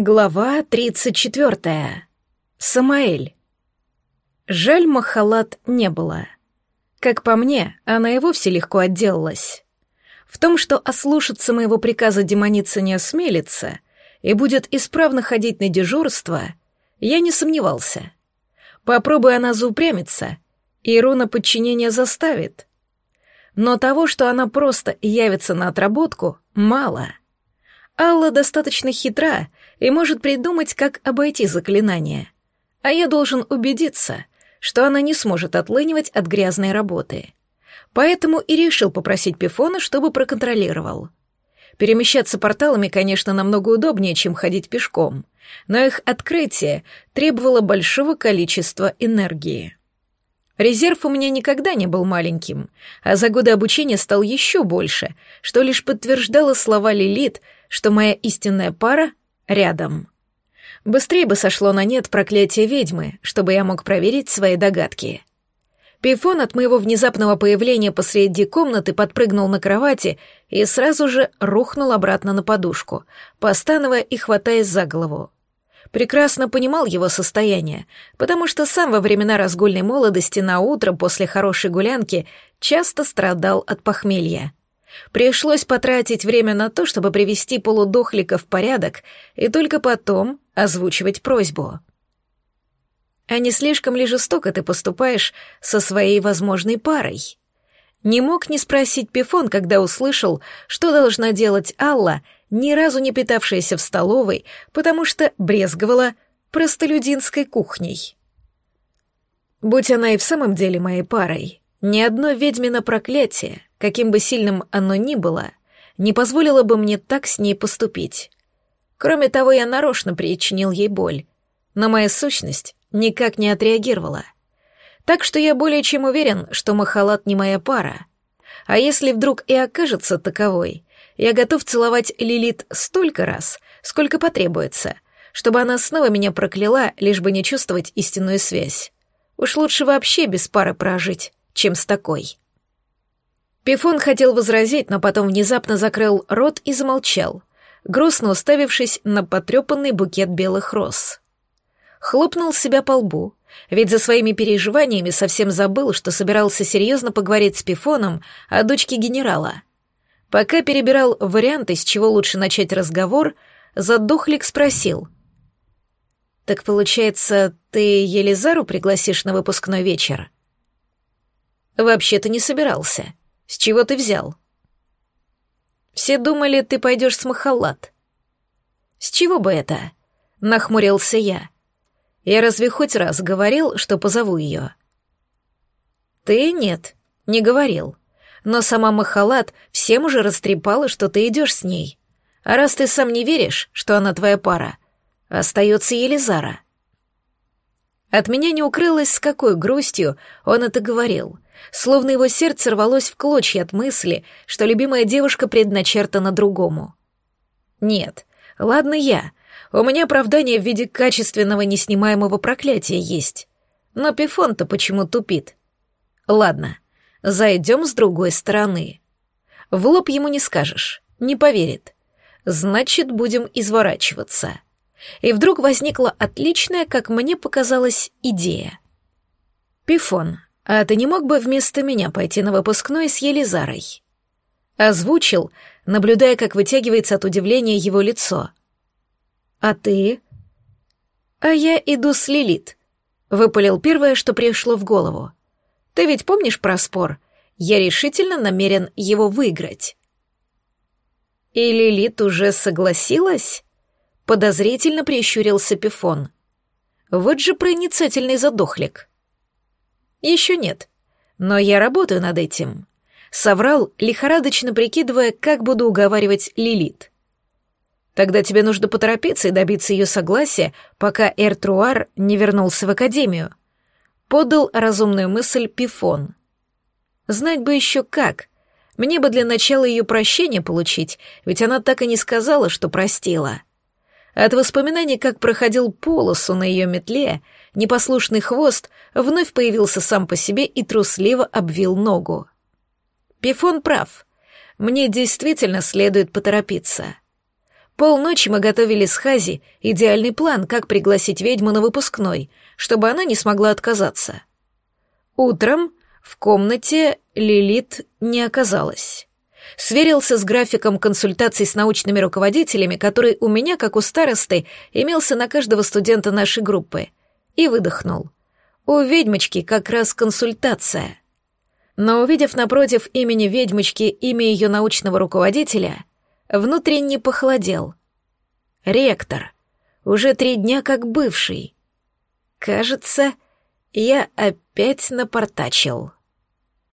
Глава 34. Самаэль. Жаль, Махалат не было. Как по мне, она и вовсе легко отделалась. В том, что ослушаться моего приказа демоница не осмелится и будет исправно ходить на дежурство, я не сомневался. Попробуй она заупрямиться, и руна подчинения заставит. Но того, что она просто явится на отработку, мало. Алла достаточно хитра и может придумать, как обойти заклинание. А я должен убедиться, что она не сможет отлынивать от грязной работы. Поэтому и решил попросить Пифона, чтобы проконтролировал. Перемещаться порталами, конечно, намного удобнее, чем ходить пешком, но их открытие требовало большого количества энергии. Резерв у меня никогда не был маленьким, а за годы обучения стал еще больше, что лишь подтверждало слова Лилит, что моя истинная пара рядом. Быстрее бы сошло на нет проклятие ведьмы, чтобы я мог проверить свои догадки. Пифон от моего внезапного появления посреди комнаты подпрыгнул на кровати и сразу же рухнул обратно на подушку, постановая и хватаясь за голову. Прекрасно понимал его состояние, потому что сам во времена разгульной молодости на утро после хорошей гулянки часто страдал от похмелья. Пришлось потратить время на то, чтобы привести полудохлика в порядок и только потом озвучивать просьбу. А не слишком ли жестоко ты поступаешь со своей возможной парой? Не мог не спросить Пифон, когда услышал, что должна делать Алла, ни разу не питавшаяся в столовой, потому что брезговала простолюдинской кухней. Будь она и в самом деле моей парой, ни одно ведьмино проклятие, каким бы сильным оно ни было, не позволило бы мне так с ней поступить. Кроме того, я нарочно причинил ей боль, но моя сущность никак не отреагировала. Так что я более чем уверен, что Махалат не моя пара. А если вдруг и окажется таковой, я готов целовать Лилит столько раз, сколько потребуется, чтобы она снова меня прокляла, лишь бы не чувствовать истинную связь. Уж лучше вообще без пары прожить, чем с такой. Пифон хотел возразить, но потом внезапно закрыл рот и замолчал, грустно уставившись на потрепанный букет белых роз. Хлопнул себя по лбу, ведь за своими переживаниями совсем забыл, что собирался серьезно поговорить с Пифоном о дочке генерала. Пока перебирал варианты, с чего лучше начать разговор, задухлик спросил. «Так получается, ты Елизару пригласишь на выпускной вечер?» «Вообще-то не собирался», с чего ты взял? Все думали, ты пойдешь с Махалат. С чего бы это? Нахмурился я. Я разве хоть раз говорил, что позову ее? Ты нет, не говорил. Но сама Махалат всем уже растрепала, что ты идешь с ней. А раз ты сам не веришь, что она твоя пара, остается Елизара. От меня не укрылось, с какой грустью он это говорил — словно его сердце рвалось в клочья от мысли, что любимая девушка предначертана другому. Нет, ладно я, у меня оправдание в виде качественного неснимаемого проклятия есть. Но Пифон-то почему тупит? Ладно, зайдем с другой стороны. В лоб ему не скажешь, не поверит. Значит, будем изворачиваться. И вдруг возникла отличная, как мне показалось, идея. Пифон, «А ты не мог бы вместо меня пойти на выпускной с Елизарой?» Озвучил, наблюдая, как вытягивается от удивления его лицо. «А ты?» «А я иду с Лилит», — выпалил первое, что пришло в голову. «Ты ведь помнишь про спор? Я решительно намерен его выиграть». «И Лилит уже согласилась?» — подозрительно прищурился Пифон. «Вот же проницательный задохлик». Еще нет. Но я работаю над этим. Соврал, лихорадочно прикидывая, как буду уговаривать Лилит. Тогда тебе нужно поторопиться и добиться ее согласия, пока Эртруар не вернулся в академию. Подал разумную мысль Пифон. Знать бы еще как. Мне бы для начала ее прощения получить, ведь она так и не сказала, что простила. От воспоминаний, как проходил полосу на ее метле, непослушный хвост вновь появился сам по себе и трусливо обвил ногу. Пифон прав. Мне действительно следует поторопиться. Полночи мы готовили с Хази идеальный план, как пригласить ведьму на выпускной, чтобы она не смогла отказаться. Утром в комнате Лилит не оказалась. Сверился с графиком консультаций с научными руководителями, который у меня, как у старосты, имелся на каждого студента нашей группы, и выдохнул. У ведьмочки как раз консультация. Но увидев напротив имени ведьмочки имя ее научного руководителя, внутренне похолодел. Ректор. Уже три дня как бывший. Кажется, я опять напортачил.